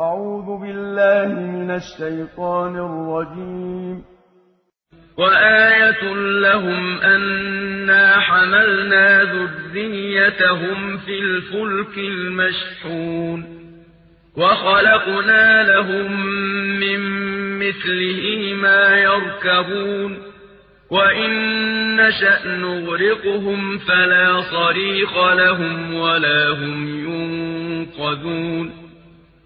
أعوذ بالله من الشيطان الرجيم. وآية لهم أنا حملنا ذريتهم في الفلك المشحون. وخلقنا لهم من مثله ما يركبون. وإن نشأ نغرقهم فلا صريخ لهم ولا هم ينقذون.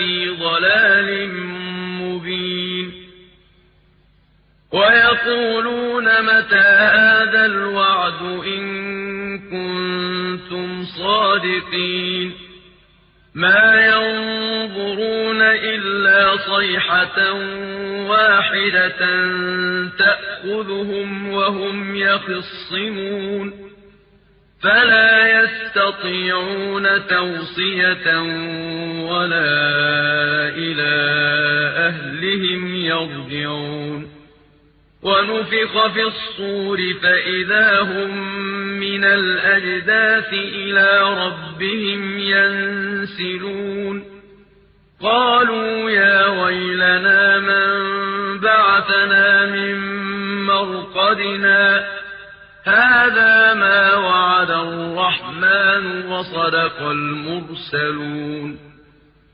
في ضلال مبين. ويقولون متى هذا الوعد إن كنتم صادقين. ما ينظرون إلا صيحة واحدة تأخذهم وهم يخصمون. فلا يستطيعون توصية ولا أهلهم يرجعون. ونفخ في الصور فإذا هم من الأجداث إلى ربهم ينسلون. قالوا يا ويلنا من بعثنا من مرقدنا. هذا ما وعد الرحمن وصدق المرسلون.